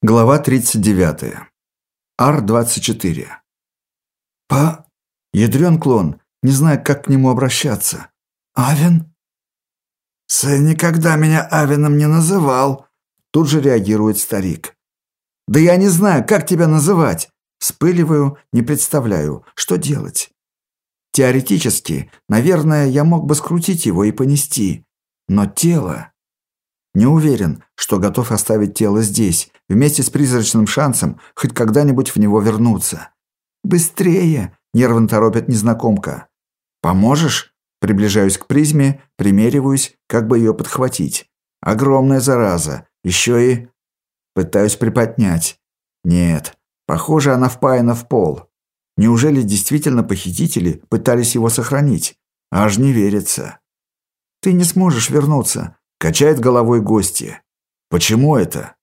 Глава 39. Ар-24. По... Ядрен клон, не знаю, как к нему обращаться. Авен? Сын никогда меня Авеном не называл. Тут же реагирует старик. Да я не знаю, как тебя называть. Вспыливаю, не представляю, что делать. Теоретически, наверное, я мог бы скрутить его и понести. Но тело... Не уверен, что готов оставить тело здесь, вместе с призрачным шансом хоть когда-нибудь в него вернуться. «Быстрее!» – нервно торопит незнакомка. «Поможешь?» Приближаюсь к призме, примериваюсь, как бы ее подхватить. Огромная зараза. Еще и... Пытаюсь приподнять. Нет, похоже, она впаяна в пол. Неужели действительно похитители пытались его сохранить? Аж не верится. «Ты не сможешь вернуться», Качает головой гости. Почему это?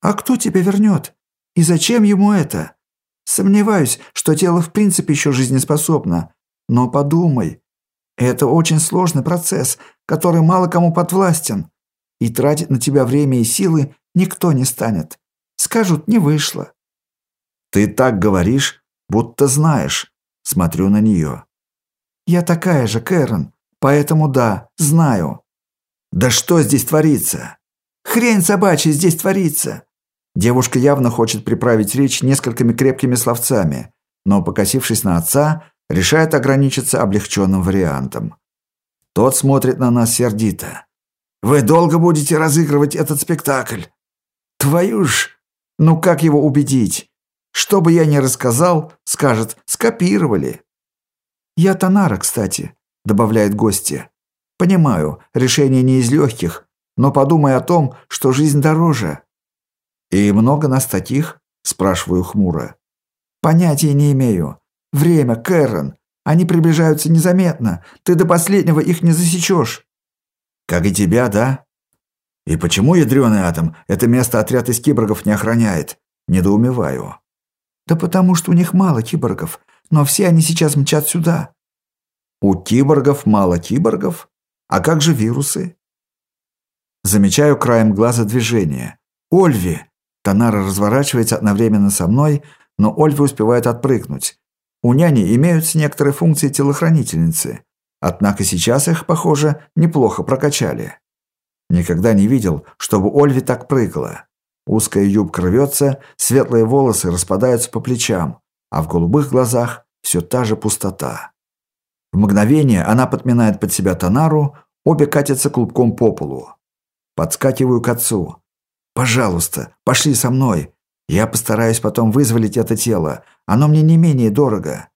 А кто тебя вернет? И зачем ему это? Сомневаюсь, что тело в принципе еще жизнеспособно. Но подумай. Это очень сложный процесс, который мало кому подвластен. И тратить на тебя время и силы никто не станет. Скажут, не вышло. Ты так говоришь, будто знаешь. Смотрю на нее. Я такая же, Кэрон. Поэтому да, знаю. Да что здесь творится? Хрень собачья здесь творится. Девушка явно хочет приправить речь несколькими крепкими словцами, но, покосившись на отца, решает ограничиться облегченным вариантом. Тот смотрит на нас сердито. «Вы долго будете разыгрывать этот спектакль?» «Твою ж! Ну как его убедить? Что бы я ни рассказал, скажет, скопировали». «Я Танара, кстати», — добавляет гостья. Понимаю, решение не из легких, но подумай о том, что жизнь дороже. И много нас таких? Спрашиваю хмуро. Понятия не имею. Время, Кэрон. Они приближаются незаметно. Ты до последнего их не засечешь. Как и тебя, да? И почему ядреный атом это место отряд из киборгов не охраняет? Недоумеваю. Да потому что у них мало киборгов, но все они сейчас мчат сюда. У киборгов мало киборгов? А как же вирусы? Замечаю краем глаза движение. Ольви! Танара разворачивается одновременно со мной, но Ольви успевает отпрыгнуть. У няни имеются некоторые функции телохранительницы. Однако сейчас их, похоже, неплохо прокачали. Никогда не видел, чтобы Ольви так прыгала. Узкая юбка рвется, светлые волосы распадаются по плечам, а в голубых глазах все та же пустота. В мгновение она подминает под себя Танару, обе катятся клубком по полу. Подскакиваю к отцу. «Пожалуйста, пошли со мной. Я постараюсь потом вызволить это тело. Оно мне не менее дорого».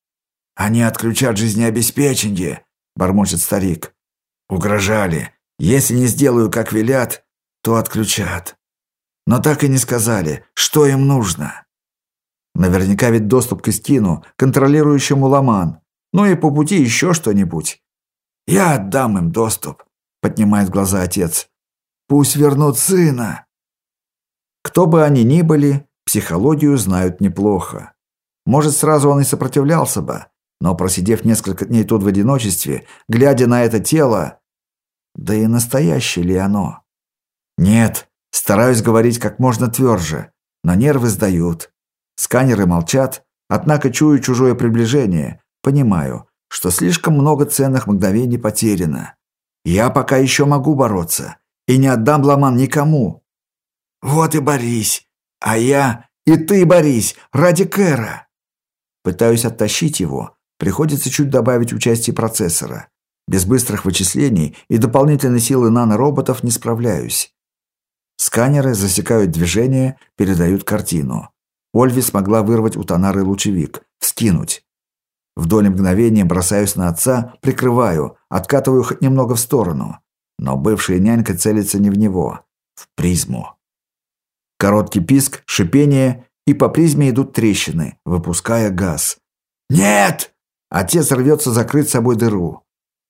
«Они отключат жизнеобеспечение», – бормочет старик. «Угрожали. Если не сделаю, как велят, то отключат. Но так и не сказали, что им нужно». Наверняка ведь доступ к Истину, контролирующему Ламан. Ну и по пути еще что-нибудь. Я отдам им доступ, поднимает глаза отец. Пусть вернут сына. Кто бы они ни были, психологию знают неплохо. Может, сразу он и сопротивлялся бы, но просидев несколько дней тут в одиночестве, глядя на это тело, да и настоящее ли оно? Нет, стараюсь говорить как можно тверже, но нервы сдают. Сканеры молчат, однако чую чужое приближение, Понимаю, что слишком много ценных мгновений потеряно. Я пока еще могу бороться и не отдам Ламан никому. Вот и борись. А я и ты борись ради Кэра. Пытаюсь оттащить его. Приходится чуть добавить участие процессора. Без быстрых вычислений и дополнительной силы нанороботов не справляюсь. Сканеры засекают движение, передают картину. Ольви смогла вырвать у Танары лучевик, вскинуть. В доли мгновения бросаюсь на отца, прикрываю, откатываю хоть немного в сторону. Но бывшая нянька целится не в него, в призму. Короткий писк, шипение, и по призме идут трещины, выпуская газ. «Нет!» Отец рвется закрыть собой дыру.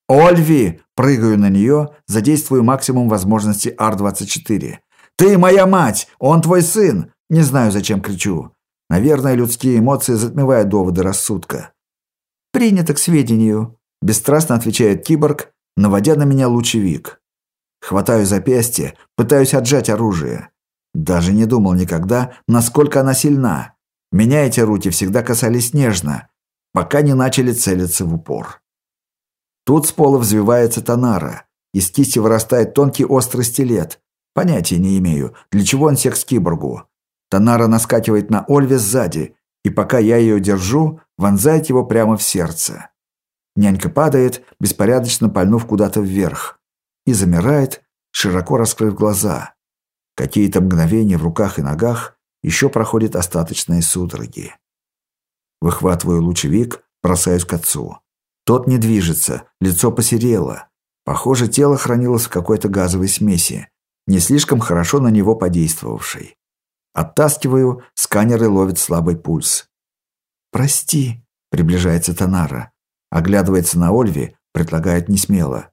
«Ольви!» Прыгаю на нее, задействую максимум возможностей Ар-24. «Ты моя мать! Он твой сын!» Не знаю, зачем кричу. Наверное, людские эмоции затмевают доводы рассудка. «Принято к сведению», – бесстрастно отвечает киборг, наводя на меня лучевик. Хватаю запястье, пытаюсь отжать оружие. Даже не думал никогда, насколько она сильна. Меня эти руки всегда касались нежно, пока не начали целиться в упор. Тут с пола взвивается Танара. Из кисти вырастает тонкий острый стилет. Понятия не имею, для чего он секс киборгу. Танара наскакивает на Ольве сзади, и пока я ее держу, вонзает его прямо в сердце. Нянька падает, беспорядочно пальнув куда-то вверх, и замирает, широко раскрыв глаза. Какие-то мгновения в руках и ногах еще проходят остаточные судороги. Выхватываю лучевик, бросаюсь к отцу. Тот не движется, лицо посерело. Похоже, тело хранилось в какой-то газовой смеси, не слишком хорошо на него подействовавшей. Оттаскиваю, сканеры ловят слабый пульс. «Прости», — приближается Танара. Оглядывается на Ольви, предлагает несмело.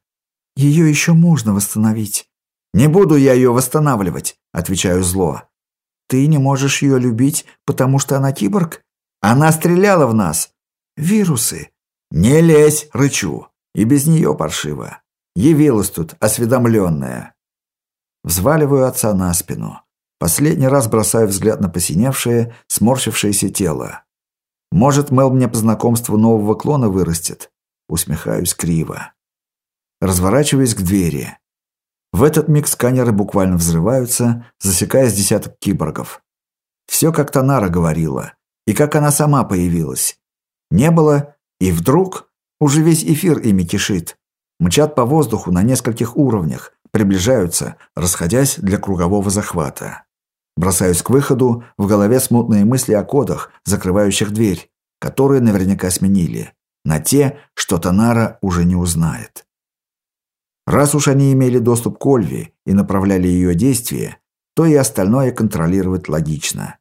«Ее еще можно восстановить». «Не буду я ее восстанавливать», — отвечаю зло. «Ты не можешь ее любить, потому что она киборг?» «Она стреляла в нас». «Вирусы». «Не лезь!» — рычу. И без нее паршиво. Явилась тут, осведомленная. Взваливаю отца на спину. Последний раз бросаю взгляд на посиневшее, сморщившееся тело. Может, Мел мне по знакомству нового клона вырастет? Усмехаюсь криво. Разворачиваюсь к двери. В этот миг сканеры буквально взрываются, засекая с десяток киборгов. Все как Танара говорила, и как она сама появилась. Не было, и вдруг уже весь эфир ими кишит. Мчат по воздуху на нескольких уровнях, приближаются, расходясь для кругового захвата. Бросаюсь к выходу, в голове смутные мысли о кодах, закрывающих дверь, которые наверняка сменили, на те, что Танара уже не узнает. Раз уж они имели доступ к Ольве и направляли ее действия, то и остальное контролировать логично.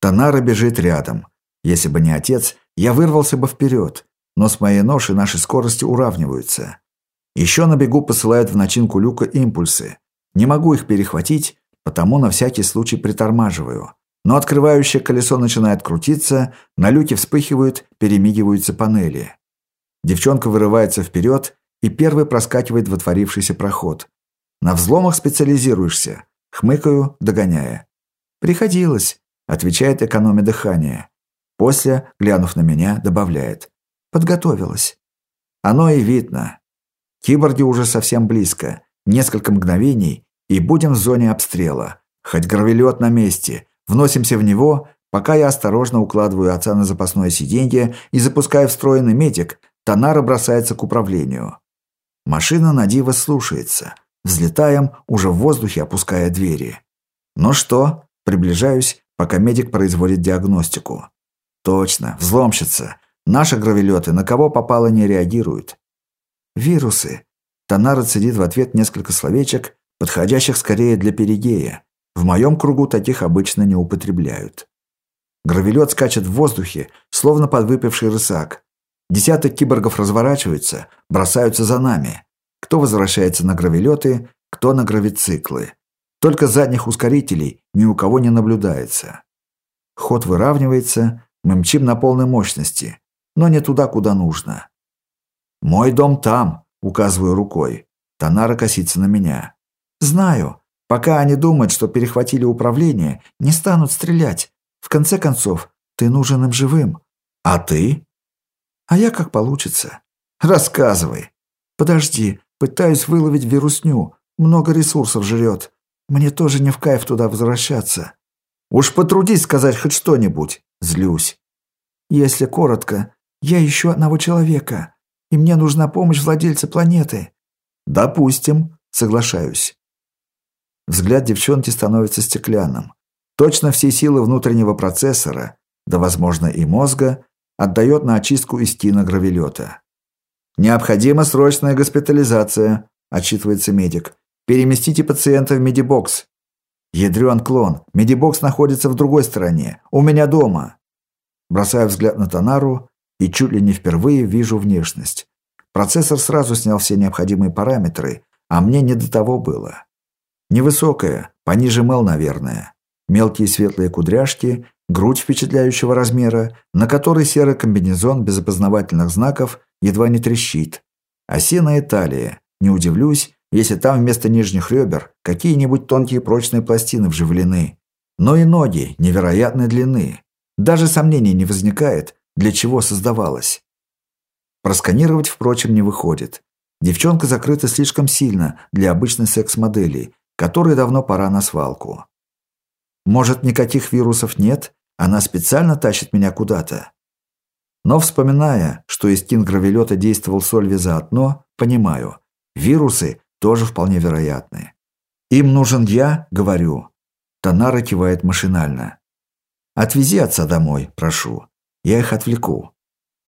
Танара бежит рядом. Если бы не отец, я вырвался бы вперед, но с моей ношей наши скорости уравниваются. Еще на бегу посылают в начинку люка импульсы. Не могу их перехватить, потому на всякий случай притормаживаю. Но открывающее колесо начинает крутиться, на люке вспыхивают, перемигиваются панели. Девчонка вырывается вперед и первый проскакивает в отворившийся проход. На взломах специализируешься. Хмыкаю, догоняя. «Приходилось», — отвечает экономя дыхания. После, глянув на меня, добавляет. «Подготовилась». Оно и видно. Киборги уже совсем близко. Несколько мгновений, и будем в зоне обстрела. Хоть гравелет на месте. Вносимся в него, пока я осторожно укладываю отца на запасное сиденье и запускаю встроенный метик, Танара бросается к управлению. Машина на диво слушается. Взлетаем, уже в воздухе опуская двери. Ну что? Приближаюсь, пока медик производит диагностику. Точно, взломщица. Наши гравелеты на кого попало не реагируют. Вирусы. Танара цедит в ответ несколько словечек, подходящих скорее для перигея. В моем кругу таких обычно не употребляют. Гравелет скачет в воздухе, словно подвыпивший рысак. Десяток киборгов разворачиваются, бросаются за нами. Кто возвращается на гравелеты, кто на гравициклы. Только задних ускорителей ни у кого не наблюдается. Ход выравнивается, мы мчим на полной мощности, но не туда, куда нужно. «Мой дом там», — указываю рукой. Танара косится на меня. «Знаю. Пока они думают, что перехватили управление, не станут стрелять. В конце концов, ты нужен им живым. А ты?» «А я как получится». «Рассказывай». «Подожди, пытаюсь выловить вирусню. Много ресурсов жрет. Мне тоже не в кайф туда возвращаться». «Уж потрудись сказать хоть что-нибудь». Злюсь. «Если коротко, я ищу одного человека и мне нужна помощь владельца планеты». «Допустим», — соглашаюсь. Взгляд девчонки становится стеклянным. Точно все силы внутреннего процессора, да, возможно, и мозга, отдает на очистку истина гравелета. «Необходима срочная госпитализация», – отчитывается медик. «Переместите пациента в медибокс». «Ядрен клон. Медибокс находится в другой стороне. У меня дома». Бросаю взгляд на Танару, и чуть ли не впервые вижу внешность. Процессор сразу снял все необходимые параметры, а мне не до того было. Невысокая, пониже Мел, наверное. Мелкие светлые кудряшки, грудь впечатляющего размера, на которой серый комбинезон без опознавательных знаков едва не трещит. Осиная талия, не удивлюсь, если там вместо нижних ребер какие-нибудь тонкие прочные пластины вживлены. Но и ноги невероятной длины. Даже сомнений не возникает, для чего создавалось. Просканировать, впрочем, не выходит. Девчонка закрыта слишком сильно для обычной секс-модели, которой давно пора на свалку. Может, никаких вирусов нет, она специально тащит меня куда-то. Но вспоминая, что из кингравелета действовал Сольви заодно, понимаю, вирусы тоже вполне вероятны. Им нужен я, говорю. Танара кивает машинально. Отвези отца домой, прошу. Я их отвлеку.